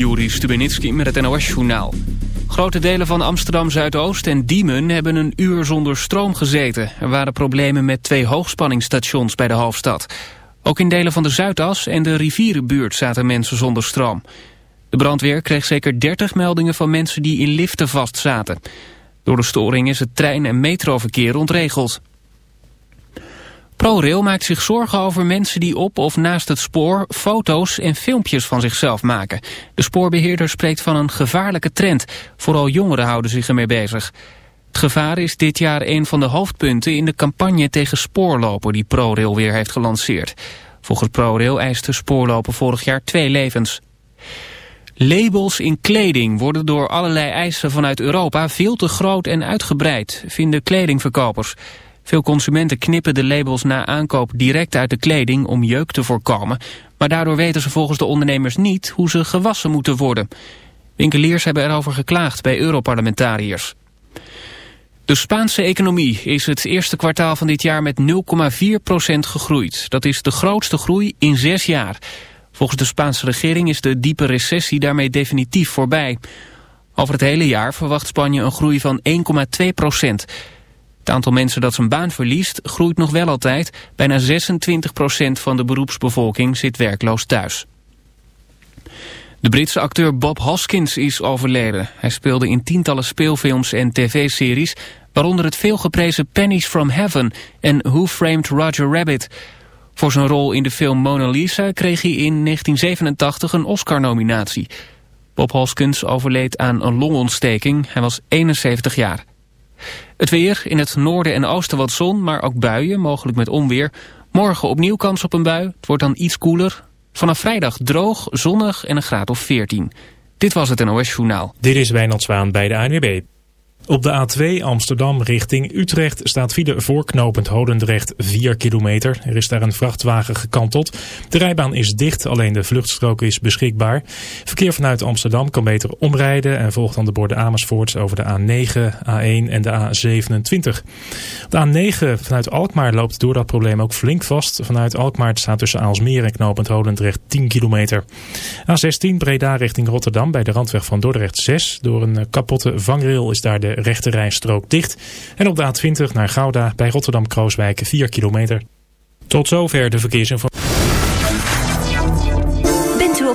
Juri Stubenitski met het NOS-journaal. Grote delen van Amsterdam-Zuidoost en Diemen hebben een uur zonder stroom gezeten. Er waren problemen met twee hoogspanningsstations bij de hoofdstad. Ook in delen van de Zuidas en de rivierenbuurt zaten mensen zonder stroom. De brandweer kreeg zeker 30 meldingen van mensen die in liften vastzaten. Door de storing is het trein- en metroverkeer ontregeld. ProRail maakt zich zorgen over mensen die op of naast het spoor foto's en filmpjes van zichzelf maken. De spoorbeheerder spreekt van een gevaarlijke trend. Vooral jongeren houden zich ermee bezig. Het gevaar is dit jaar een van de hoofdpunten in de campagne tegen spoorlopen die ProRail weer heeft gelanceerd. Volgens ProRail eiste spoorlopen vorig jaar twee levens. Labels in kleding worden door allerlei eisen vanuit Europa veel te groot en uitgebreid, vinden kledingverkopers. Veel consumenten knippen de labels na aankoop direct uit de kleding om jeuk te voorkomen. Maar daardoor weten ze volgens de ondernemers niet hoe ze gewassen moeten worden. Winkeliers hebben erover geklaagd bij Europarlementariërs. De Spaanse economie is het eerste kwartaal van dit jaar met 0,4% gegroeid. Dat is de grootste groei in zes jaar. Volgens de Spaanse regering is de diepe recessie daarmee definitief voorbij. Over het hele jaar verwacht Spanje een groei van 1,2 procent. Het aantal mensen dat zijn baan verliest groeit nog wel altijd. Bijna 26% van de beroepsbevolking zit werkloos thuis. De Britse acteur Bob Hoskins is overleden. Hij speelde in tientallen speelfilms en tv-series... waaronder het veelgeprezen Pennies from Heaven en Who Framed Roger Rabbit. Voor zijn rol in de film Mona Lisa kreeg hij in 1987 een Oscar-nominatie. Bob Hoskins overleed aan een longontsteking. Hij was 71 jaar. Het weer, in het noorden en oosten wat zon, maar ook buien, mogelijk met onweer. Morgen opnieuw kans op een bui, het wordt dan iets koeler. Vanaf vrijdag droog, zonnig en een graad of 14. Dit was het NOS Journaal. Dit is Wijnand Zwaan bij de ANWB. Op de A2 Amsterdam richting Utrecht staat file voorknopend Hodendrecht 4 kilometer. Er is daar een vrachtwagen gekanteld. De rijbaan is dicht, alleen de vluchtstrook is beschikbaar. Verkeer vanuit Amsterdam kan beter omrijden en volgt dan de borden Amersfoort over de A9, A1 en de A27. De A9 vanuit Alkmaar loopt door dat probleem ook flink vast. Vanuit Alkmaar staat tussen Aalsmeer en knopend Hodendrecht 10 kilometer. A16 Breda richting Rotterdam bij de randweg van Dordrecht 6. Door een kapotte vangrail is daar de rechte rijstrook dicht. En op de A20 naar Gouda bij Rotterdam-Krooswijk 4 kilometer. Tot zover de verkeersinformatie.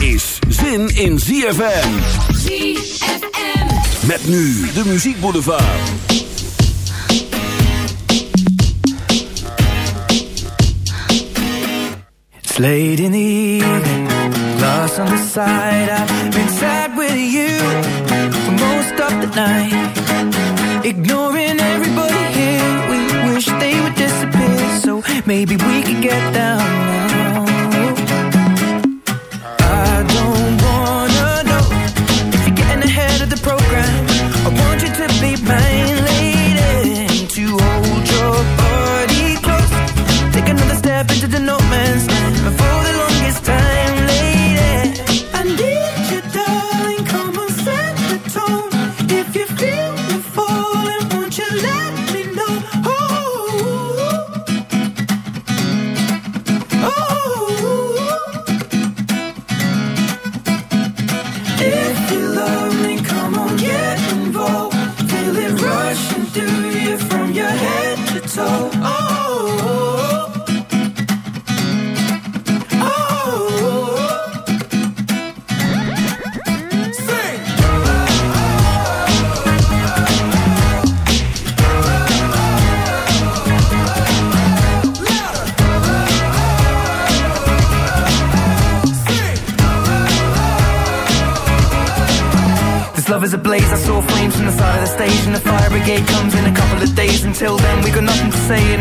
is zin in ZFM. ZFM. Met nu de Muziek Boulevard. It's late in the evening, lost on the side. I've been sad with you for most of the night. Ignoring everybody here, we wish they would disappear. So maybe we could get down now.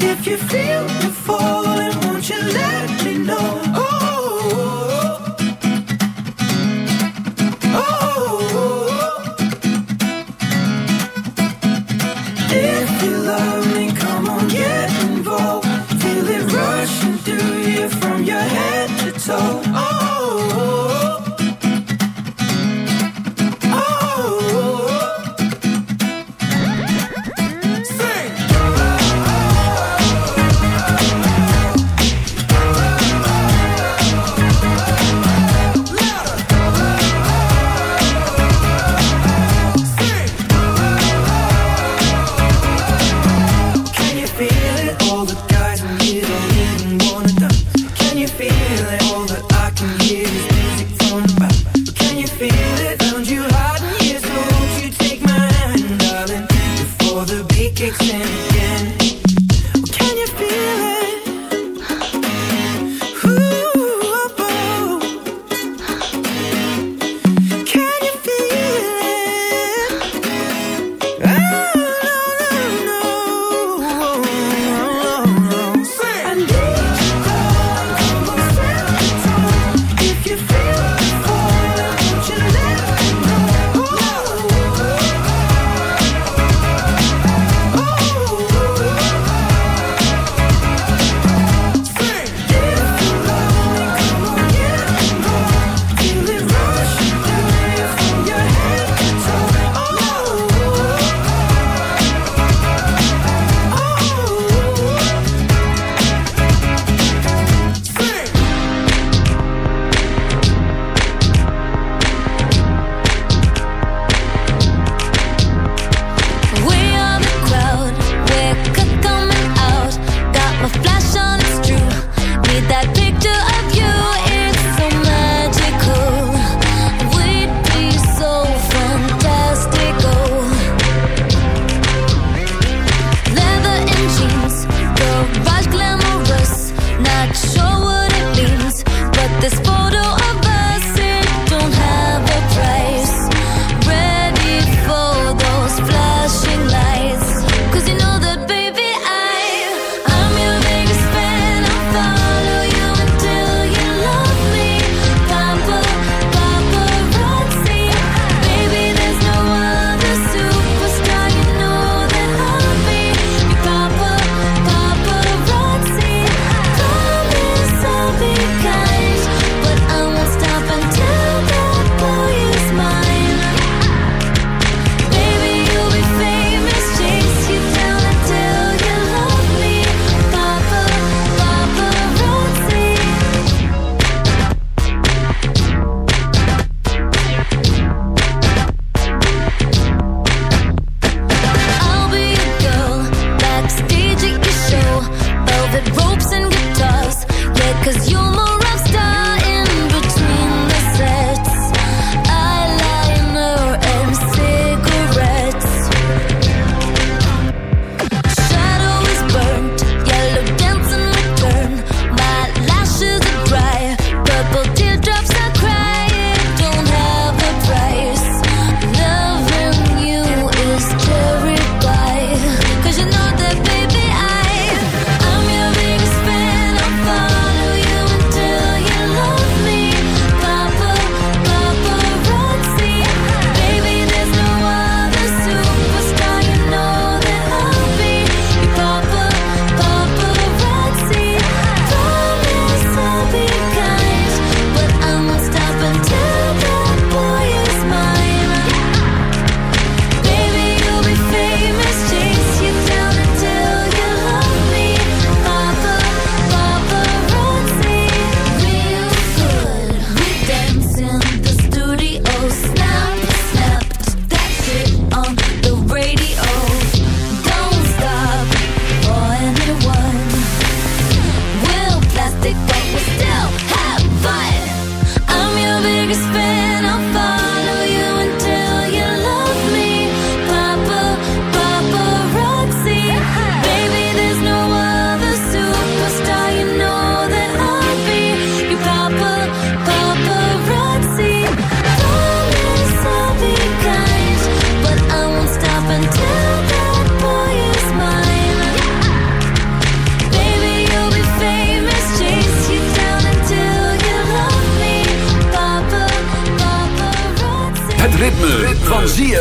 If you feel the falling, won't you let me know? feeling. all the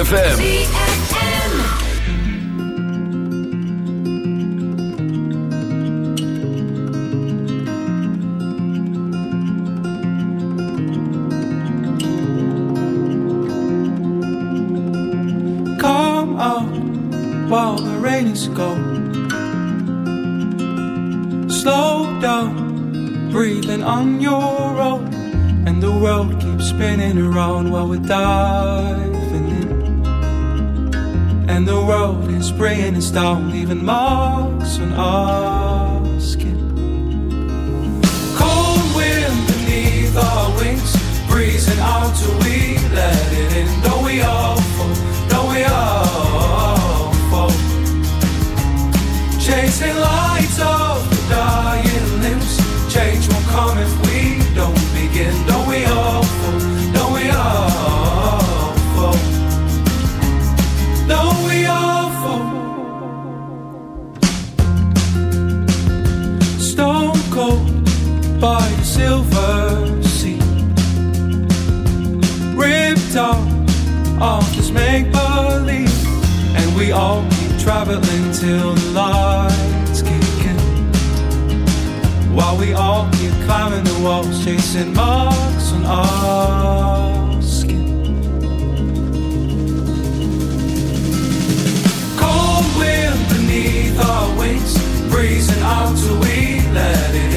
ZFM. we all keep traveling till the lights kick in. While we all keep climbing the walls, chasing marks on our skin. Cold wind beneath our wings, breezing out till we let it in.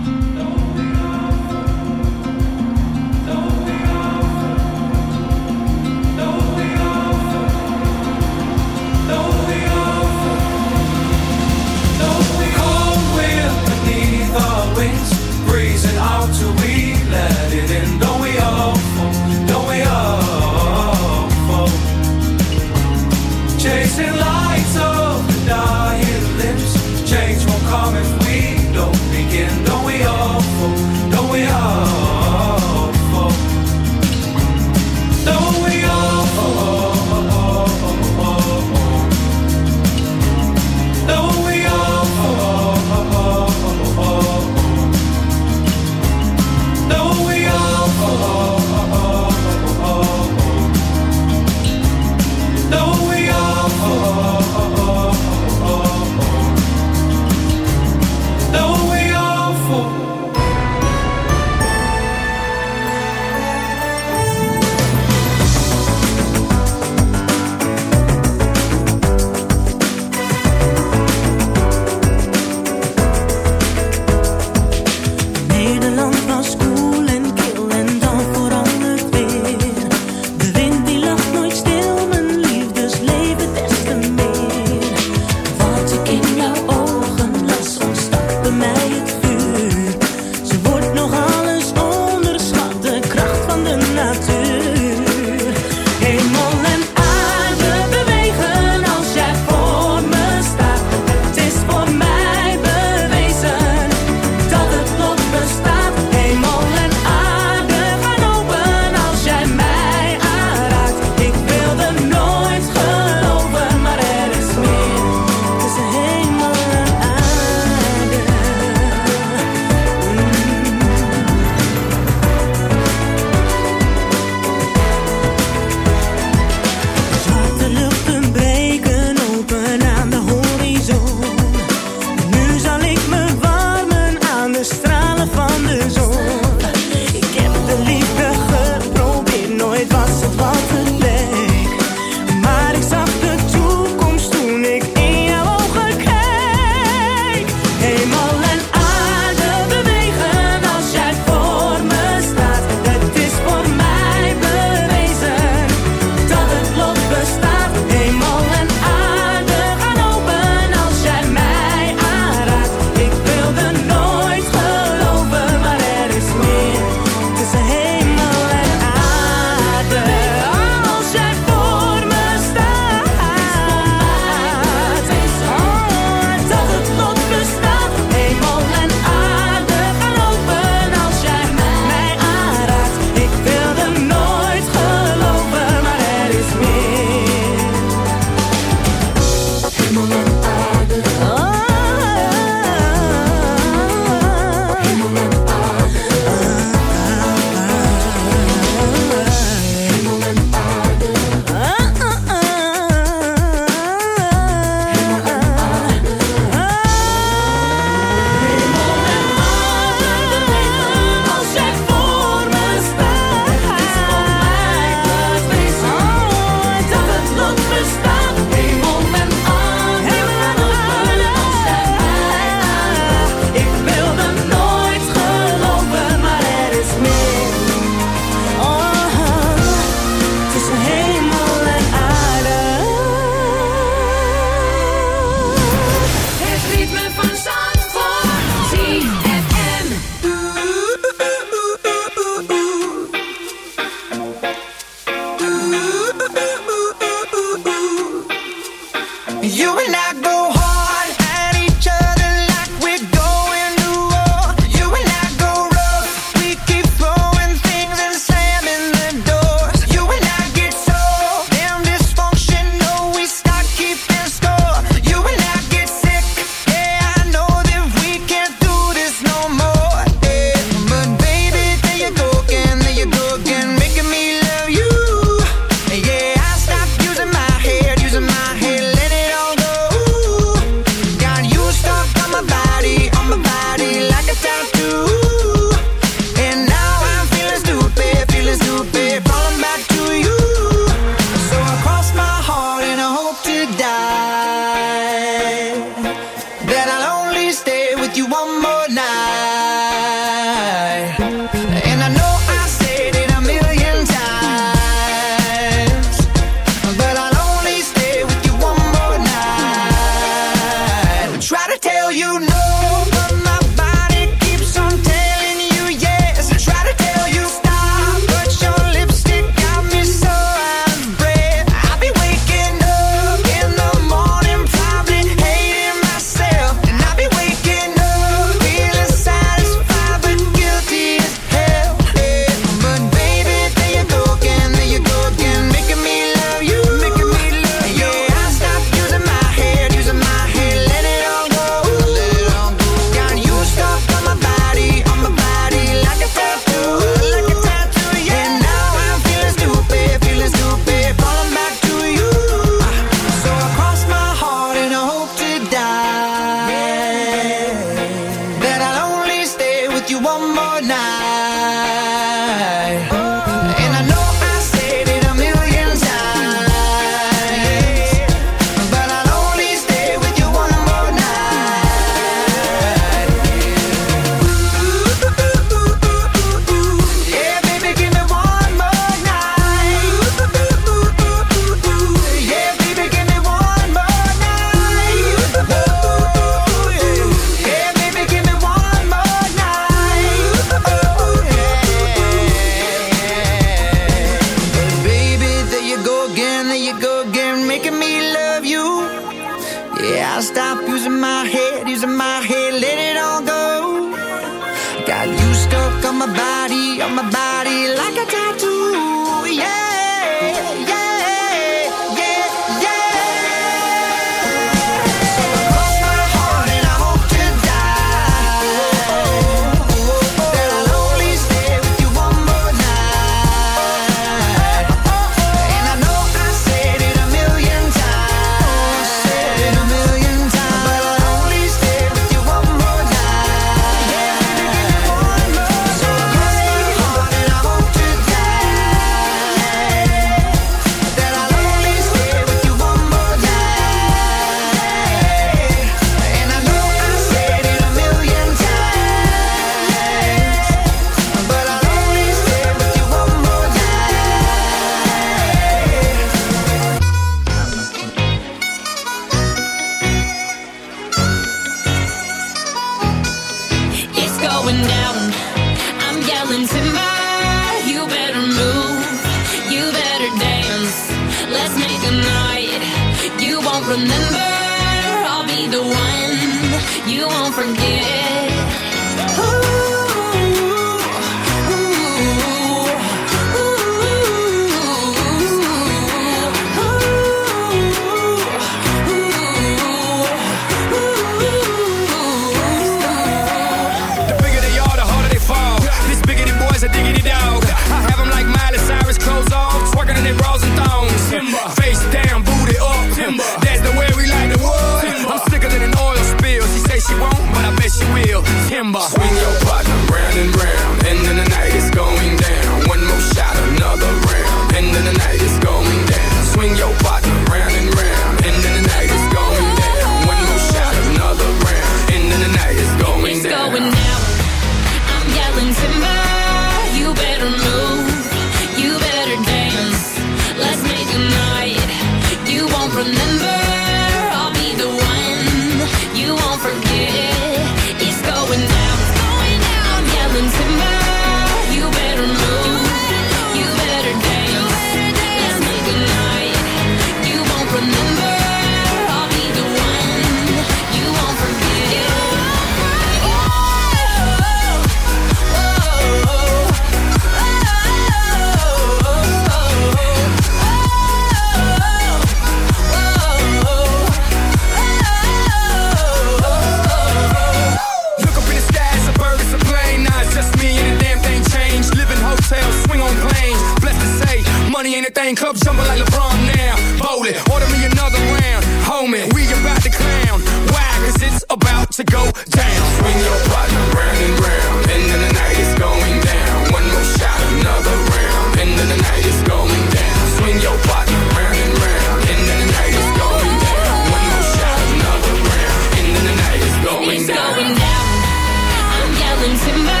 falling timber.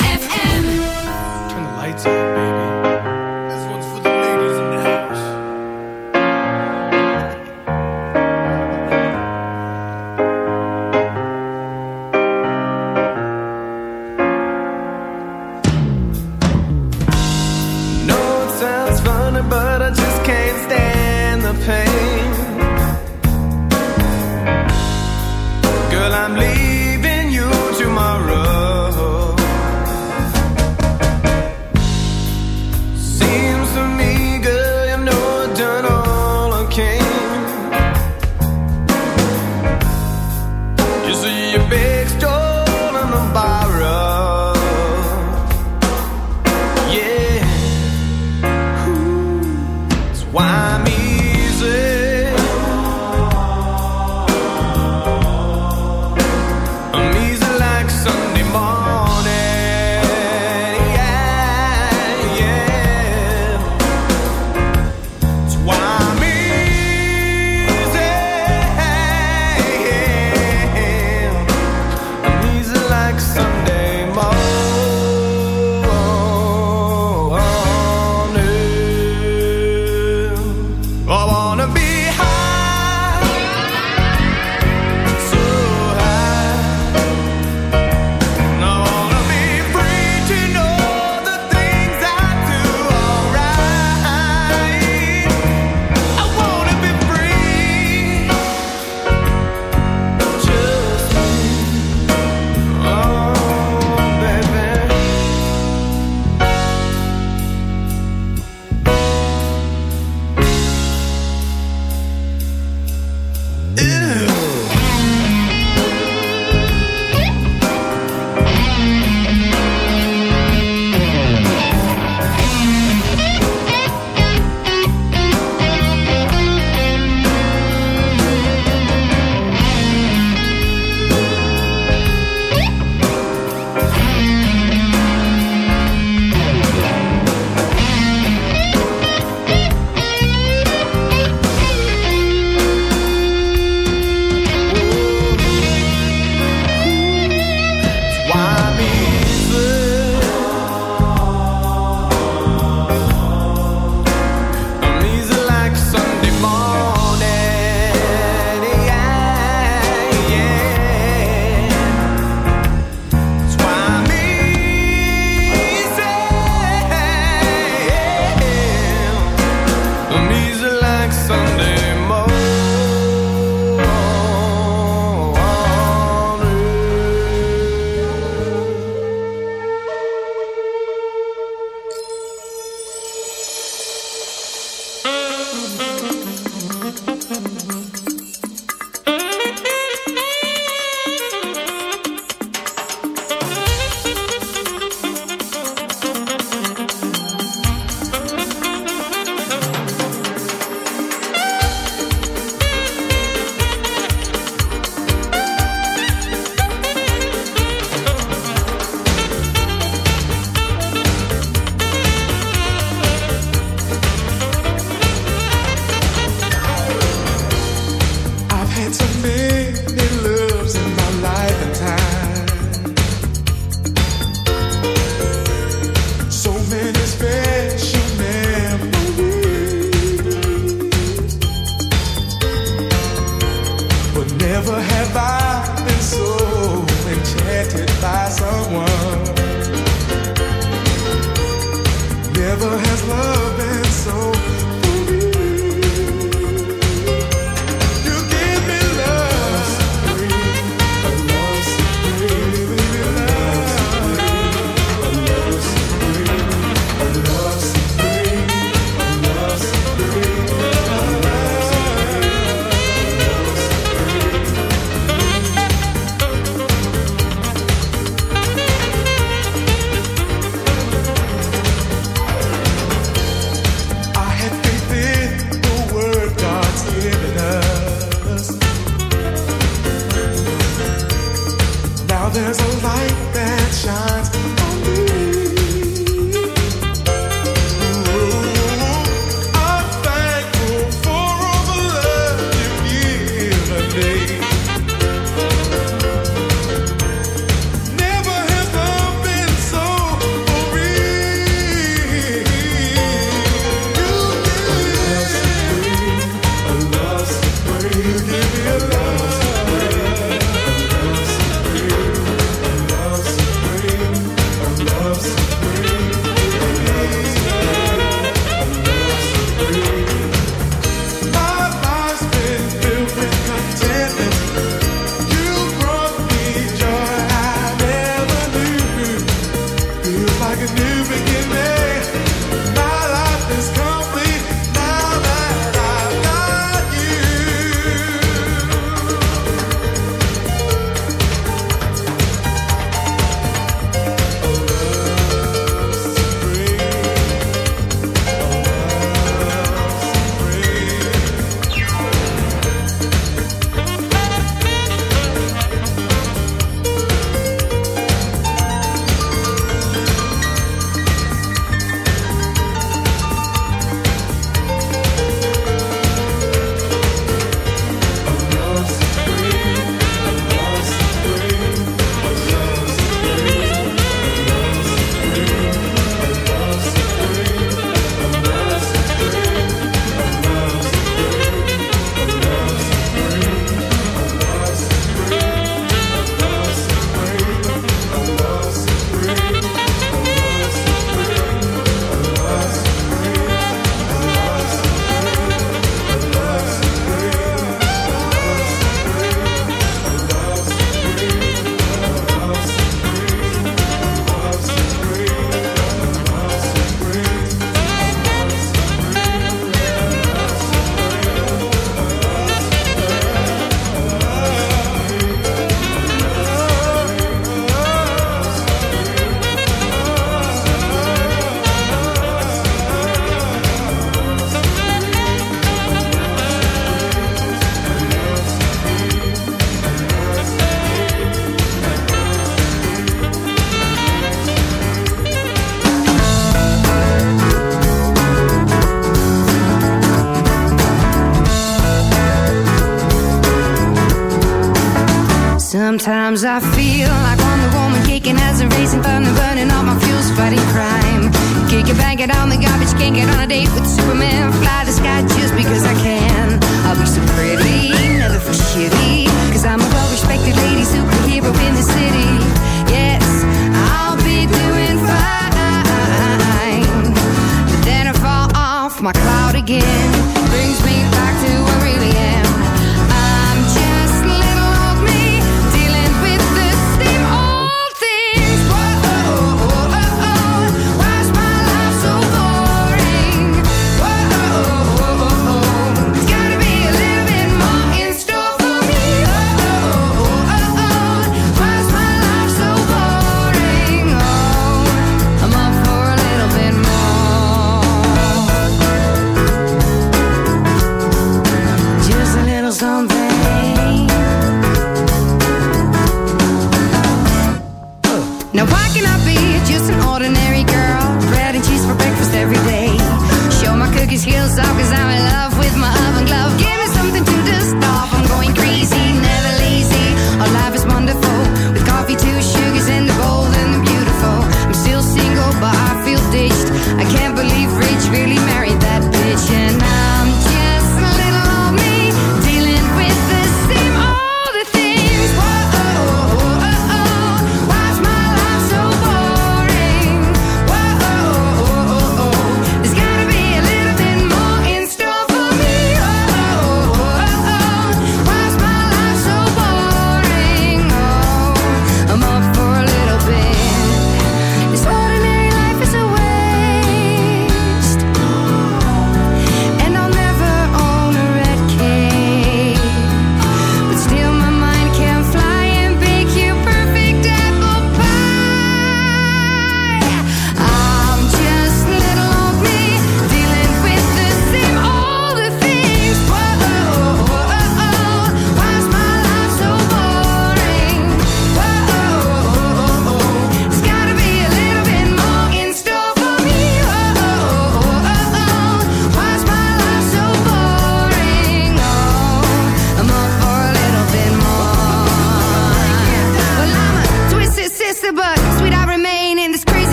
Sometimes I feel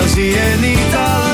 dan zie je niet.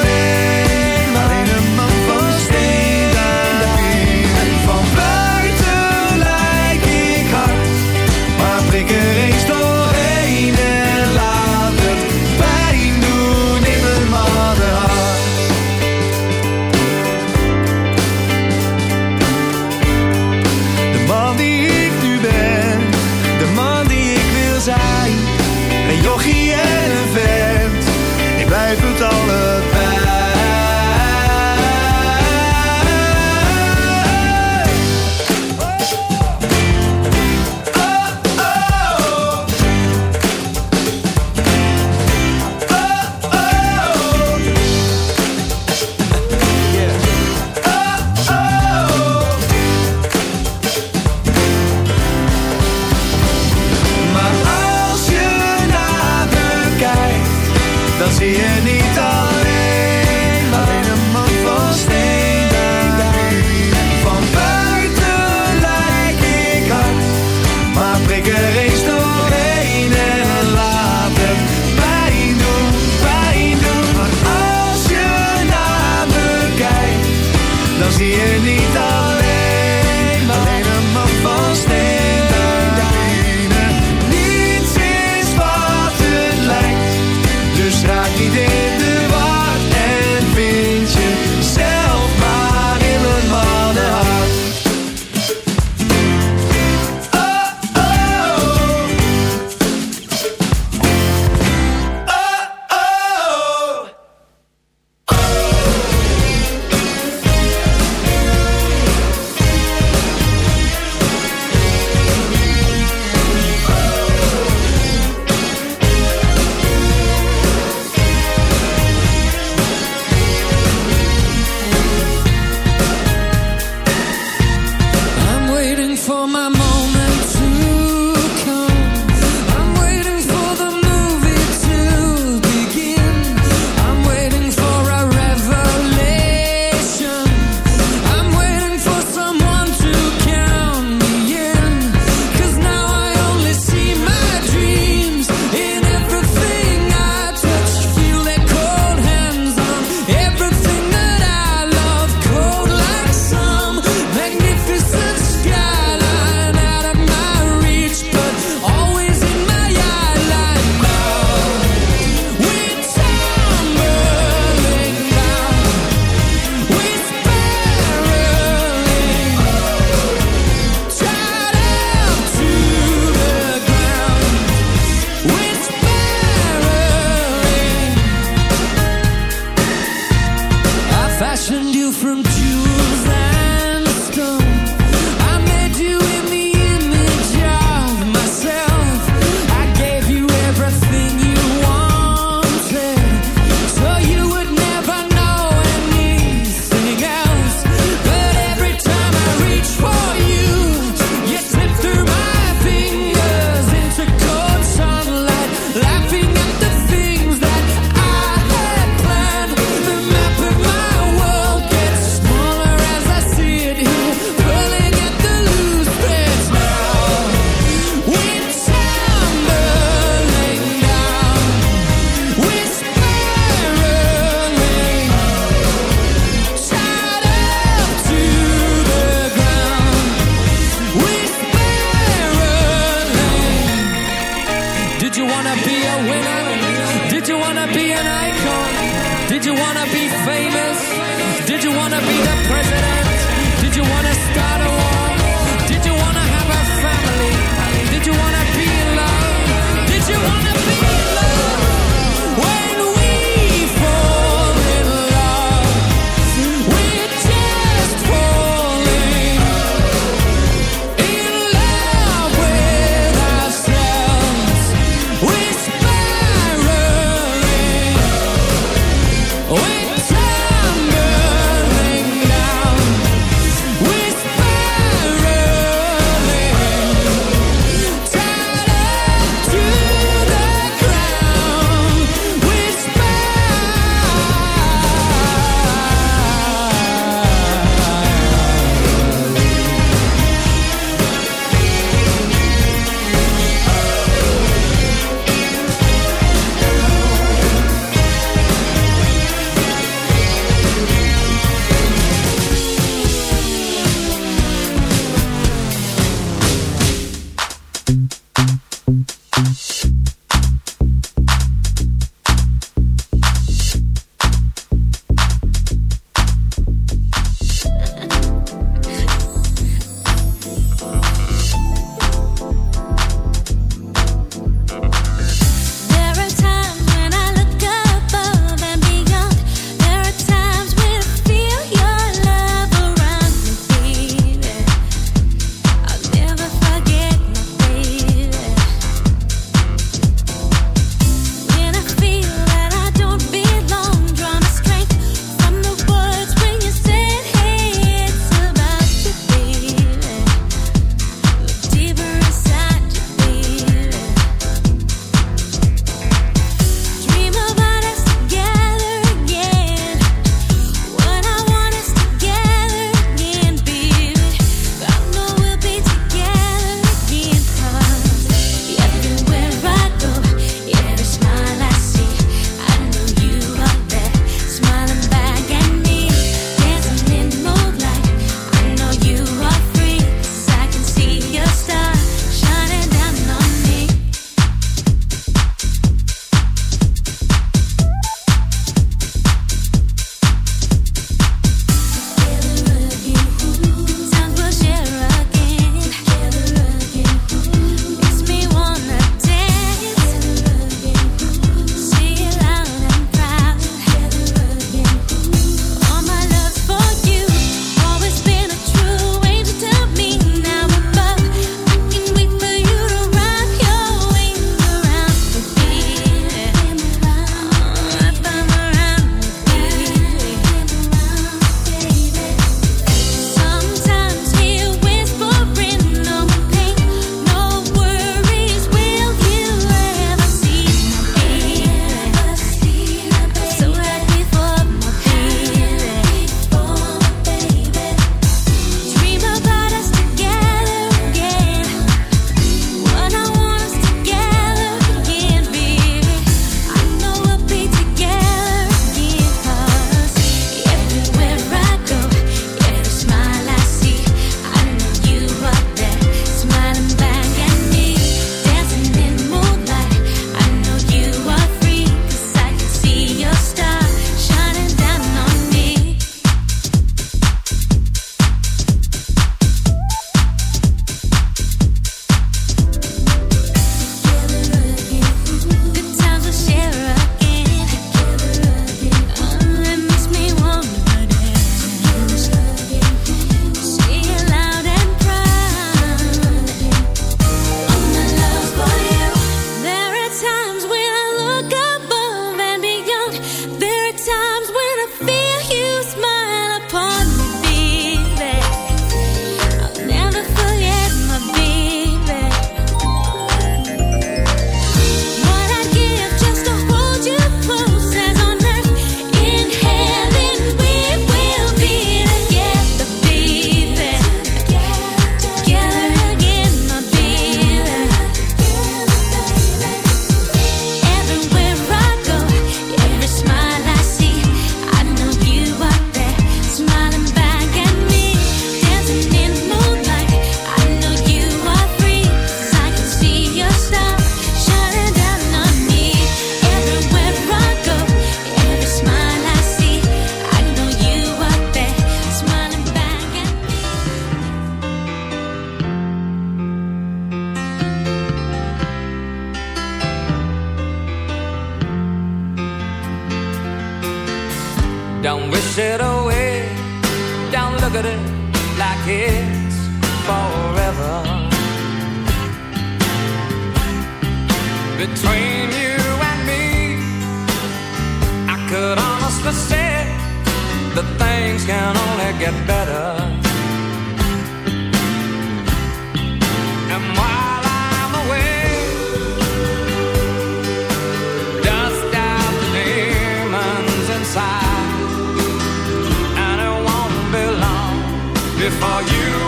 for you.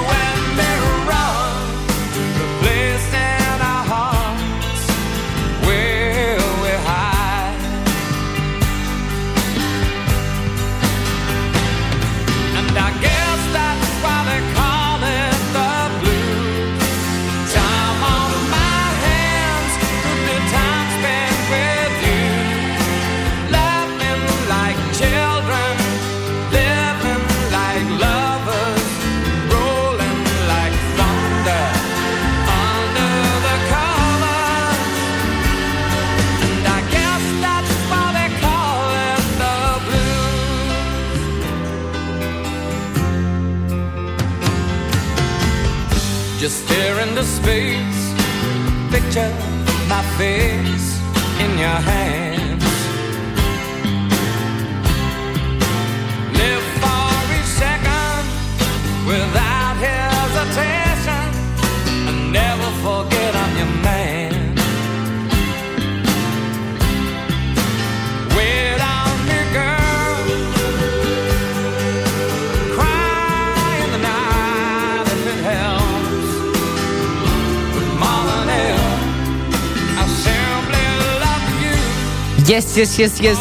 yes, yes, yes.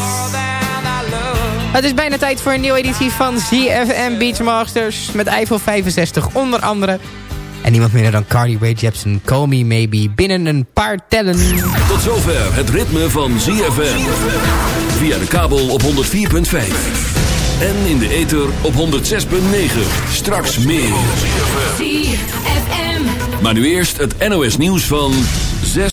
Het is bijna tijd voor een nieuwe editie van ZFM Beachmasters. Met Eiffel 65 onder andere. En niemand minder dan Cardi Ray Jepsen. Call maybe binnen een paar tellen. Tot zover het ritme van ZFM. Via de kabel op 104.5. En in de ether op 106.9. Straks meer. ZFM. Maar nu eerst het NOS nieuws van...